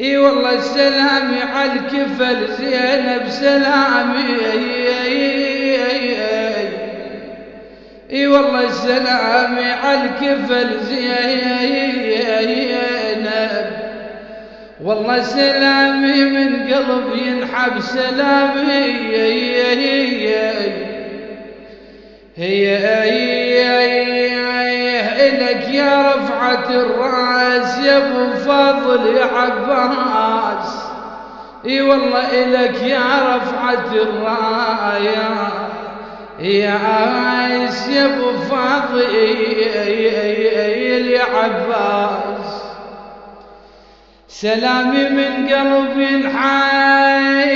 إي والله سلامي على الكفل زينب سلامي إي والله سلامي على الكفل زينب. والله سلامي من قلب ينحب سلامي هي هي لك يا رفعة الرأس يا أبو فضل يا عباس. إي والله إلك يا رفعة الراية يا عايس يا أبو فاضل يا عباس. سلامي من قلبي حي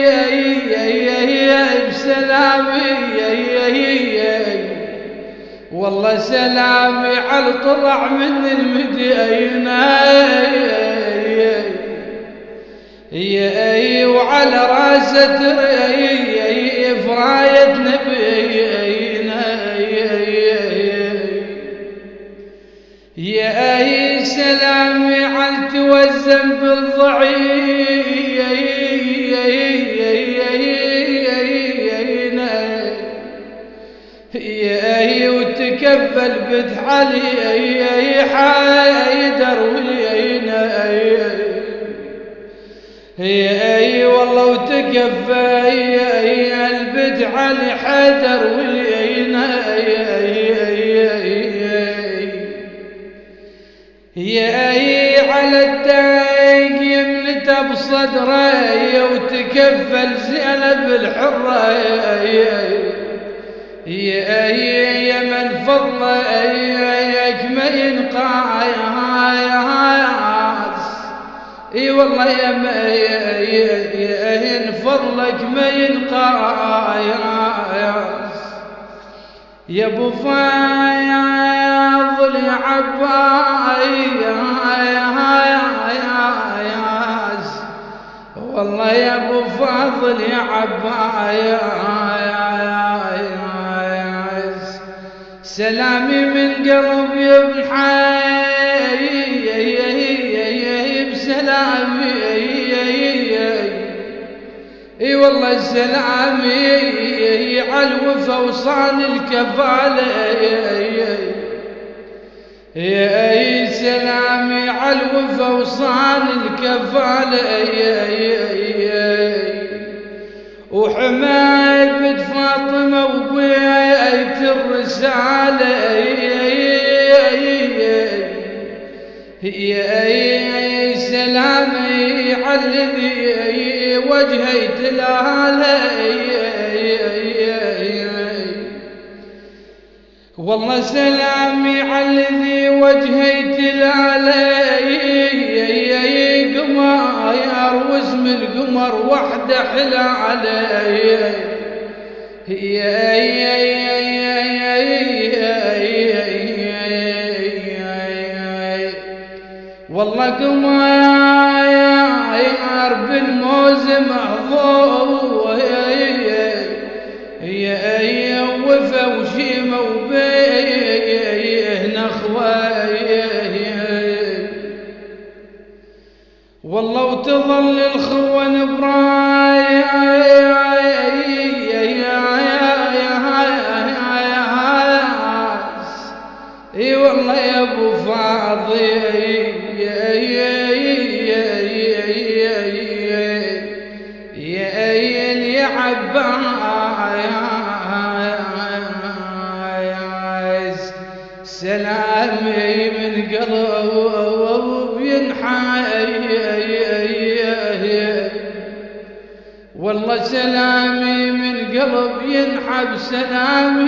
والله سلامي على طلع من المدينة. وعلى راسه فراية نبينا. يا سلامي على توزن بالضعيف. يا وتكفل بد علي حيدر ولينا أي والله وتكفى البد علي حيدر ولينا يا على الدايق يمنته بصدره وتكفل زينب الحرة. يا يا من فضله ايك ما ينقاس إي والله يا يا فضلك ما ينقاس يا فاضل يا عباس والله يا أبو فاضل يا عباس سلامي من قلبي ابن حي بسلامي اي والله سلامي على الوفا وصان الكفالة. يا سلامي على الوفا وصان الكفالة. وحمايد بنت فاطمة وبيت الرساله يا سلامي على الذي وجهيت والله سلامي على الذي وجهيت لالي قمر واسم القمر وحده حلا علي والله قمر بالموز محظوظ يا وفا وشيمة وبيه نخوة والله وتظل الخوة برايس إي والله يا أبو فاضي سلامي من قلب ينحي والله سلامي من قلب ينحب سلامي.